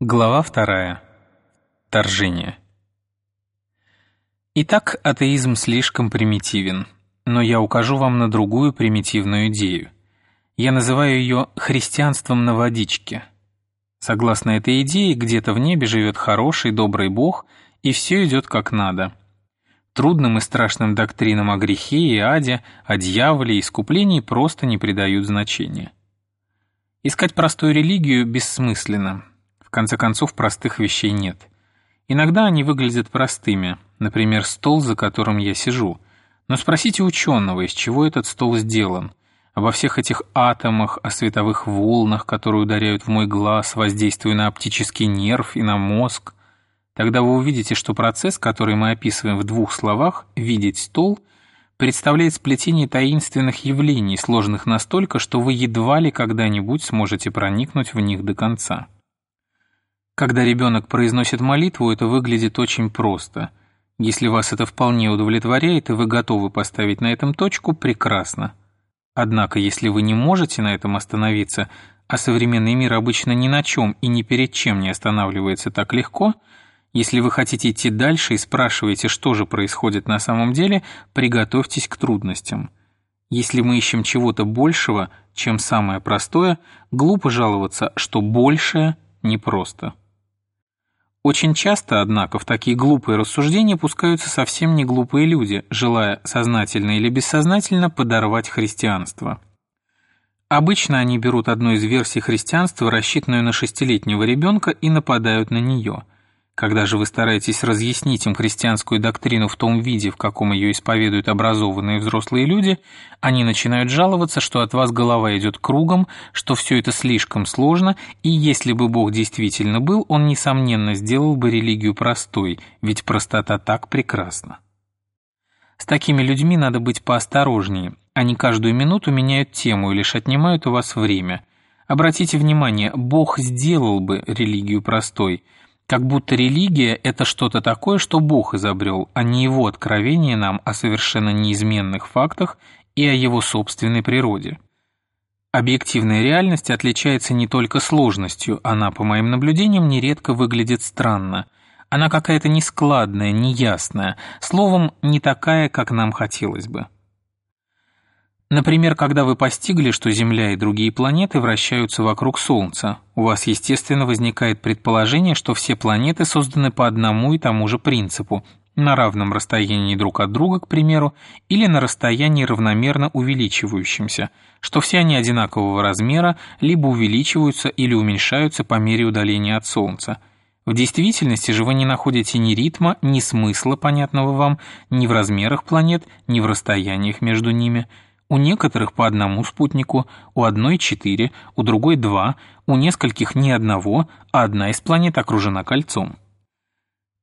Глава вторая. Торжение. Итак, атеизм слишком примитивен, но я укажу вам на другую примитивную идею. Я называю ее «христианством на водичке». Согласно этой идее, где-то в небе живет хороший, добрый Бог, и все идет как надо. Трудным и страшным доктринам о грехе и аде, о дьяволе и искуплении просто не придают значения. Искать простую религию бессмысленно – в конце концов, простых вещей нет. Иногда они выглядят простыми, например, стол, за которым я сижу. Но спросите ученого, из чего этот стол сделан. Обо всех этих атомах, о световых волнах, которые ударяют в мой глаз, воздействуя на оптический нерв и на мозг. Тогда вы увидите, что процесс, который мы описываем в двух словах «видеть стол», представляет сплетение таинственных явлений, сложных настолько, что вы едва ли когда-нибудь сможете проникнуть в них до конца. Когда ребенок произносит молитву, это выглядит очень просто. Если вас это вполне удовлетворяет и вы готовы поставить на этом точку, прекрасно. Однако, если вы не можете на этом остановиться, а современный мир обычно ни на чем и ни перед чем не останавливается так легко, если вы хотите идти дальше и спрашиваете, что же происходит на самом деле, приготовьтесь к трудностям. Если мы ищем чего-то большего, чем самое простое, глупо жаловаться, что большее непросто. Очень часто, однако, в такие глупые рассуждения пускаются совсем не глупые люди, желая сознательно или бессознательно подорвать христианство. Обычно они берут одну из версий христианства, рассчитанную на шестилетнего ребенка, и нападают на нее – когда же вы стараетесь разъяснить им христианскую доктрину в том виде, в каком ее исповедуют образованные взрослые люди, они начинают жаловаться, что от вас голова идет кругом, что все это слишком сложно, и если бы Бог действительно был, он, несомненно, сделал бы религию простой, ведь простота так прекрасна. С такими людьми надо быть поосторожнее, они каждую минуту меняют тему и лишь отнимают у вас время. Обратите внимание, Бог сделал бы религию простой – как будто религия – это что-то такое, что Бог изобрел, а не его откровение нам о совершенно неизменных фактах и о его собственной природе. Объективная реальность отличается не только сложностью, она, по моим наблюдениям, нередко выглядит странно. Она какая-то нескладная, неясная, словом, не такая, как нам хотелось бы. Например, когда вы постигли, что Земля и другие планеты вращаются вокруг Солнца, у вас, естественно, возникает предположение, что все планеты созданы по одному и тому же принципу, на равном расстоянии друг от друга, к примеру, или на расстоянии равномерно увеличивающемся, что все они одинакового размера, либо увеличиваются или уменьшаются по мере удаления от Солнца. В действительности же вы не находите ни ритма, ни смысла, понятного вам, ни в размерах планет, ни в расстояниях между ними – у некоторых по одному спутнику, у одной четыре, у другой два, у нескольких ни одного, а одна из планет окружена кольцом.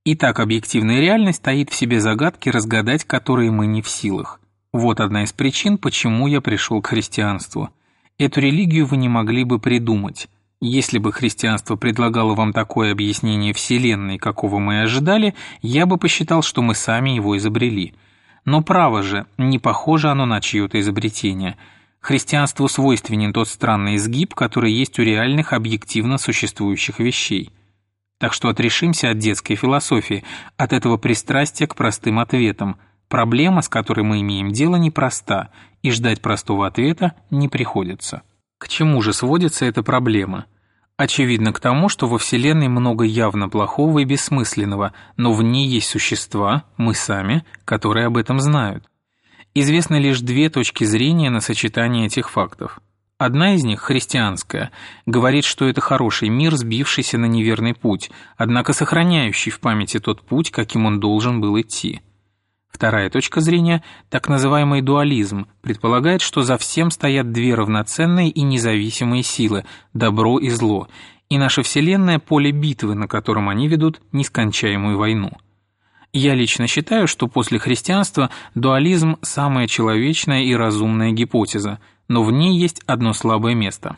Итак, объективная реальность таит в себе загадки, разгадать которые мы не в силах. Вот одна из причин, почему я пришел к христианству. Эту религию вы не могли бы придумать. Если бы христианство предлагало вам такое объяснение Вселенной, какого мы ожидали, я бы посчитал, что мы сами его изобрели – но право же, не похоже оно на чье-то изобретение. Христианству свойственен тот странный изгиб, который есть у реальных объективно существующих вещей. Так что отрешимся от детской философии, от этого пристрастия к простым ответам. Проблема, с которой мы имеем дело, непроста, и ждать простого ответа не приходится. К чему же сводится эта проблема? Очевидно к тому, что во Вселенной много явно плохого и бессмысленного, но в ней есть существа, мы сами, которые об этом знают. Известны лишь две точки зрения на сочетание этих фактов. Одна из них, христианская, говорит, что это хороший мир, сбившийся на неверный путь, однако сохраняющий в памяти тот путь, каким он должен был идти. Вторая точка зрения, так называемый дуализм, предполагает, что за всем стоят две равноценные и независимые силы – добро и зло, и наша Вселенная – поле битвы, на котором они ведут нескончаемую войну. Я лично считаю, что после христианства дуализм – самая человечная и разумная гипотеза, но в ней есть одно слабое место.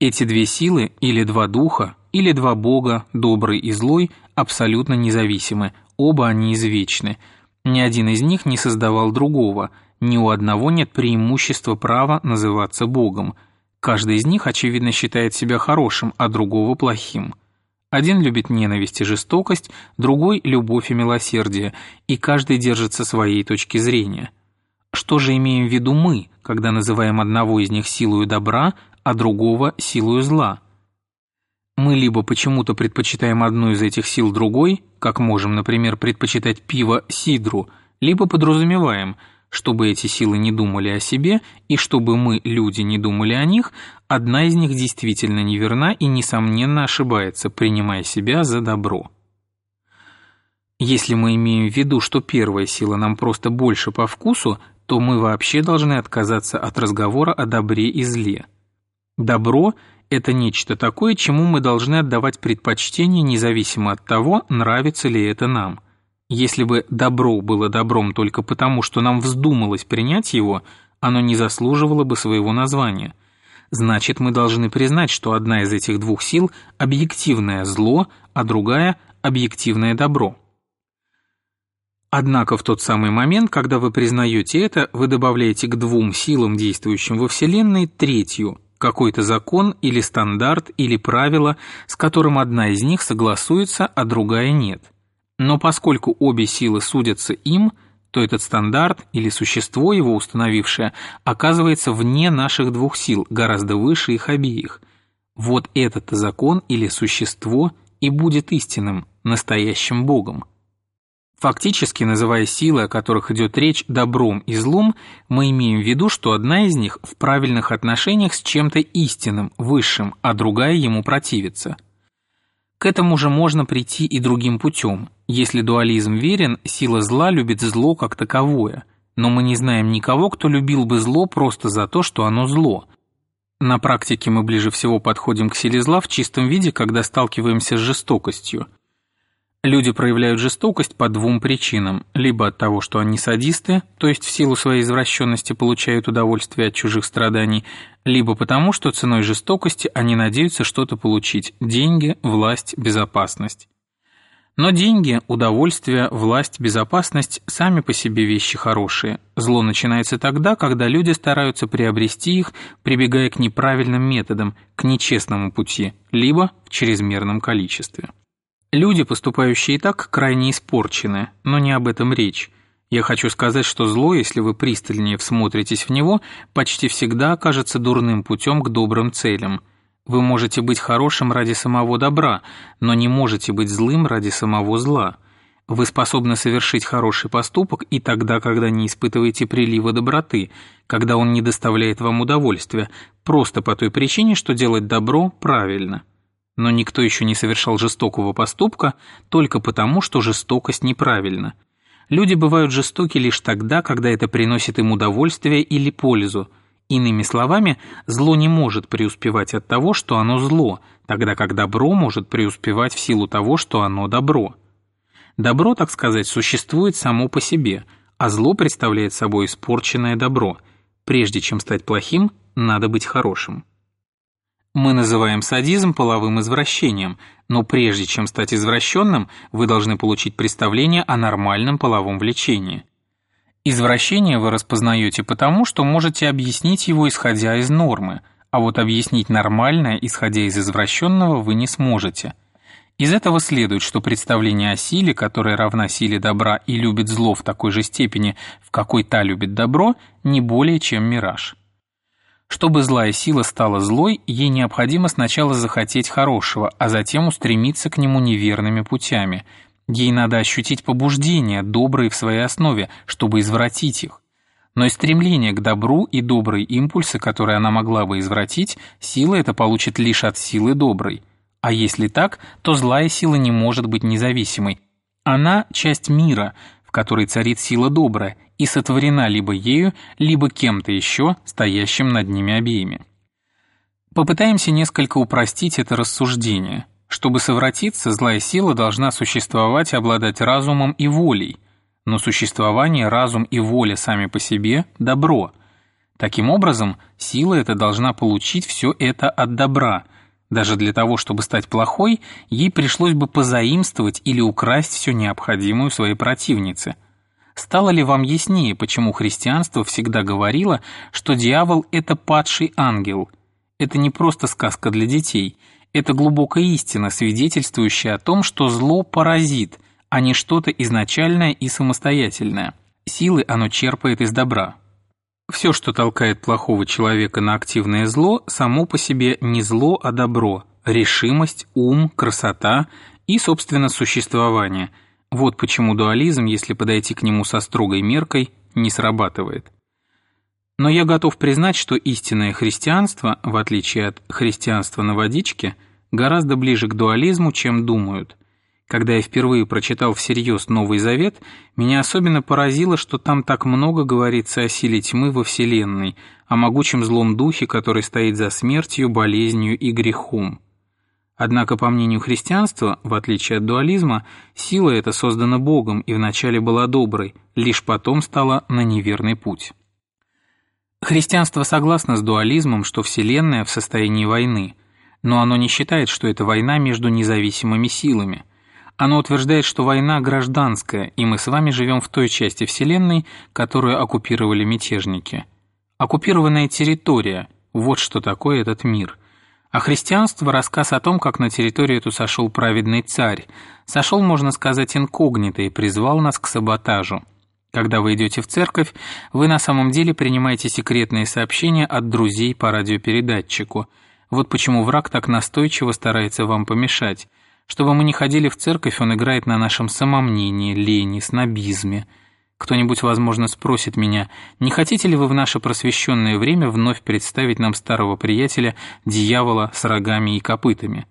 Эти две силы, или два духа, или два бога, добрый и злой, абсолютно независимы, оба они извечны – ни один из них не создавал другого, ни у одного нет преимущества права называться Богом. Каждый из них, очевидно, считает себя хорошим, а другого плохим. Один любит ненависть и жестокость, другой – любовь и милосердие, и каждый держится своей точки зрения. Что же имеем в виду мы, когда называем одного из них силою добра, а другого – силою зла? Мы либо почему-то предпочитаем одну из этих сил другой, как можем, например, предпочитать пиво сидру, либо подразумеваем – чтобы эти силы не думали о себе и чтобы мы, люди, не думали о них, одна из них действительно неверна и, несомненно, ошибается, принимая себя за добро. Если мы имеем в виду, что первая сила нам просто больше по вкусу, то мы вообще должны отказаться от разговора о добре и зле. Добро – это нечто такое, чему мы должны отдавать предпочтение независимо от того, нравится ли это нам – если бы добро было добром только потому, что нам вздумалось принять его, оно не заслуживало бы своего названия. Значит, мы должны признать, что одна из этих двух сил – объективное зло, а другая – объективное добро. Однако в тот самый момент, когда вы признаете это, вы добавляете к двум силам, действующим во Вселенной, третью – какой-то закон или стандарт или правило, с которым одна из них согласуется, а другая нет. Но поскольку обе силы судятся им, то этот стандарт или существо, его установившее, оказывается вне наших двух сил, гораздо выше их обеих. Вот этот закон или существо и будет истинным, настоящим Богом. Фактически, называя силы, о которых идет речь, добром и злом, мы имеем в виду, что одна из них в правильных отношениях с чем-то истинным, высшим, а другая ему противится – к этому же можно прийти и другим путем. Если дуализм верен, сила зла любит зло как таковое. Но мы не знаем никого, кто любил бы зло просто за то, что оно зло. На практике мы ближе всего подходим к силе зла в чистом виде, когда сталкиваемся с жестокостью – Люди проявляют жестокость по двум причинам. Либо от того, что они садисты, то есть в силу своей извращенности получают удовольствие от чужих страданий, либо потому, что ценой жестокости они надеются что-то получить – деньги, власть, безопасность. Но деньги, удовольствие, власть, безопасность – сами по себе вещи хорошие. Зло начинается тогда, когда люди стараются приобрести их, прибегая к неправильным методам, к нечестному пути, либо в чрезмерном количестве. Люди, поступающие так, крайне испорчены, но не об этом речь. Я хочу сказать, что зло, если вы пристальнее всмотритесь в него, почти всегда окажется дурным путем к добрым целям. Вы можете быть хорошим ради самого добра, но не можете быть злым ради самого зла. Вы способны совершить хороший поступок и тогда, когда не испытываете прилива доброты, когда он не доставляет вам удовольствия, просто по той причине, что делать добро правильно. Но никто еще не совершал жестокого поступка только потому, что жестокость неправильна. Люди бывают жестоки лишь тогда, когда это приносит им удовольствие или пользу. Иными словами, зло не может преуспевать от того, что оно зло, тогда как добро может преуспевать в силу того, что оно добро. Добро, так сказать, существует само по себе, а зло представляет собой испорченное добро. Прежде чем стать плохим, надо быть хорошим. Мы называем садизм половым извращением, но прежде чем стать извращенным, вы должны получить представление о нормальном половом влечении. Извращение вы распознаете потому, что можете объяснить его, исходя из нормы, а вот объяснить нормальное, исходя из извращенного, вы не сможете. Из этого следует, что представление о силе, которая равна силе добра и любит зло в такой же степени, в какой та любит добро, не более чем мираж. Чтобы злая сила стала злой, ей необходимо сначала захотеть хорошего, а затем устремиться к нему неверными путями. Ей надо ощутить побуждения, добрые в своей основе, чтобы извратить их. Но и стремление к добру и добрые импульсы, которые она могла бы извратить, сила это получит лишь от силы доброй. А если так, то злая сила не может быть независимой. Она – часть мира, в которой царит сила добрая, и сотворена либо ею, либо кем-то еще, стоящим над ними обеими. Попытаемся несколько упростить это рассуждение. Чтобы совратиться, злая сила должна существовать и обладать разумом и волей, но существование, разум и воля сами по себе – добро. Таким образом, сила эта должна получить все это от добра. Даже для того, чтобы стать плохой, ей пришлось бы позаимствовать или украсть все необходимое у своей противницы – Стало ли вам яснее, почему христианство всегда говорило, что дьявол – это падший ангел? Это не просто сказка для детей. Это глубокая истина, свидетельствующая о том, что зло – паразит, а не что-то изначальное и самостоятельное. Силы оно черпает из добра. Все, что толкает плохого человека на активное зло, само по себе не зло, а добро, решимость, ум, красота и, собственно, существование. Вот почему дуализм, если подойти к нему со строгой меркой, не срабатывает. Но я готов признать, что истинное христианство, в отличие от христианства на водичке, гораздо ближе к дуализму, чем думают. Когда я впервые прочитал всерьез Новый Завет, меня особенно поразило, что там так много говорится о силе тьмы во Вселенной, о могучем злом духе, который стоит за смертью, болезнью и грехом. Однако, по мнению христианства, в отличие от дуализма, сила эта создана Богом и вначале была доброй, лишь потом стала на неверный путь. Христианство согласно с дуализмом, что Вселенная в состоянии войны, но оно не считает, что это война между независимыми силами. Оно утверждает, что война гражданская, и мы с вами живем в той части Вселенной, которую оккупировали мятежники. Оккупированная территория – вот что такое этот мир. А христианство – рассказ о том, как на территорию эту сошел праведный царь. Сошел, можно сказать, инкогнито и призвал нас к саботажу – когда вы идете в церковь, вы на самом деле принимаете секретные сообщения от друзей по радиопередатчику. Вот почему враг так настойчиво старается вам помешать. Чтобы мы не ходили в церковь, он играет на нашем самомнении, лени, снобизме. Кто-нибудь, возможно, спросит меня, не хотите ли вы в наше просвещенное время вновь представить нам старого приятеля, дьявола с рогами и копытами?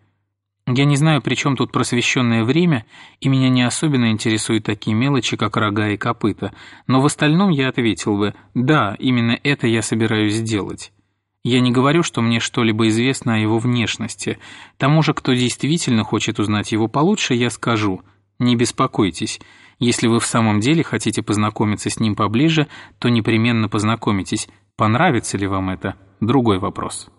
Я не знаю, при чем тут просвещенное время, и меня не особенно интересуют такие мелочи, как рога и копыта, но в остальном я ответил бы «да, именно это я собираюсь сделать». Я не говорю, что мне что-либо известно о его внешности. Тому же, кто действительно хочет узнать его получше, я скажу «не беспокойтесь». Если вы в самом деле хотите познакомиться с ним поближе, то непременно познакомитесь. Понравится ли вам это – другой вопрос.